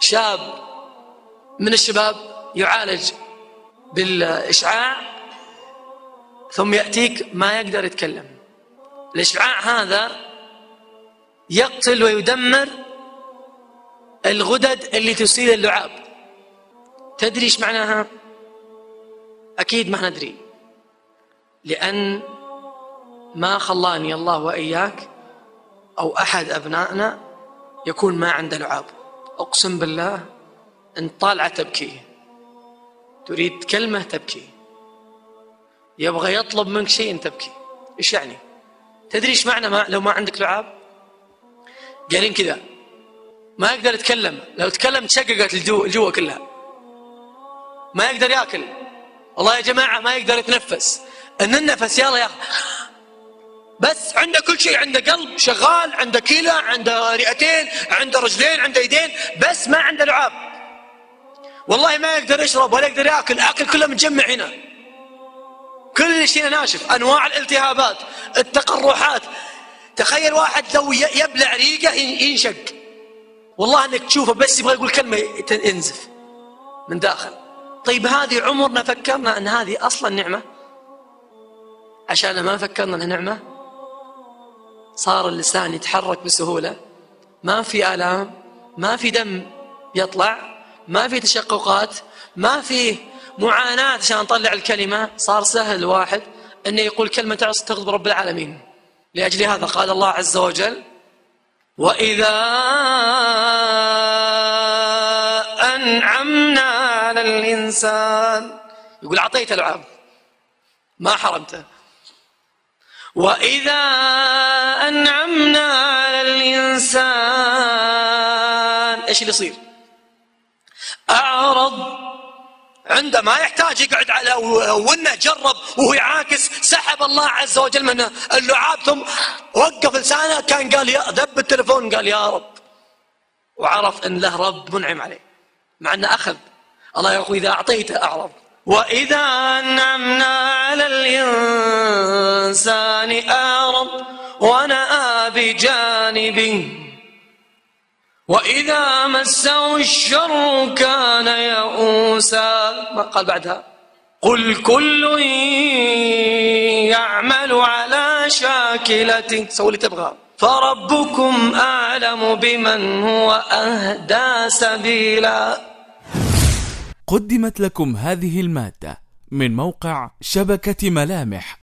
شاب من الشباب يعالج بالإشعاع ثم يأتيك ما يقدر يتكلم. الإشعاع هذا يقتل ويدمر الغدد اللي تسيل اللعاب. تدري إيش معناها؟ أكيد ما ندري. لأن ما خلاني الله وإياك أو أحد أبنائنا يكون ما عنده لعاب. أقسم بالله إن طالعة تبكي تريد كلمة تبكي يبغى يطلب منك شيء تبكي. إيش يعني؟ تدري إيش معنى ما لو ما عندك لعاب؟ قالين كذا ما يقدر يتكلم لو تكلم تشققت الجو الجوة كلها. ما يقدر ياكل. والله يا جماعة ما يقدر يتنفس. إن النفس يلا يا بس عنده كل شيء عنده قلب شغال عنده كلى عنده رئتين عنده رجلين عنده يدين بس ما عنده لعاب. والله ما يقدر يشرب ولا يقدر ياكل أكل كله متجمع هنا. كل شيء ناشف أنواع الالتهابات التقرحات. تخيل واحد لو يبلع ريقة ينشق. والله إنك تشوفه بس يبغى يقول كلمة ينزف من داخل. طيب هذه عمرنا فكرنا إن هذه أصلا نعمة؟ عشان ما فكرنا إنها نعمة؟ صار اللسان يتحرك بسهولة. ما في آلام ما في دم يطلع ما في تشققات ما في معاناة عشان نطلع الكلمة. صار سهل الواحد إنه يقول كلمة تغضب رب العالمين. لأجل هذا قال الله عز وجل وإذا أنعمنا على الإنسان يقول أعطيته العاب ما حرمته. وإذا أنعمنا على الإنسان إيش اللي يصير؟ أعرض. عنده ما يحتاج يقعد على وانه جرب وهو يعاكس. سحب الله عز وجل منه اللعاب ثم وقف لسانه كان قال يا ذب التلفون قال يا رب. وعرف إن له رب منعم عليه. مع أنه أخذ. الله يقول إذا أعطيته أعرض. وإذا أنعمنا على الإنسان أعرض ونأى بجانبه وإذا مسه الشر كان يئوسا. ما قال بعدها؟ قل كل يعمل على شاكلته سوي اللي تبغى. فربكم أعلم بمن هو أهدى سبيلا. قدمت لكم هذه المادة من موقع شبكة ملامح.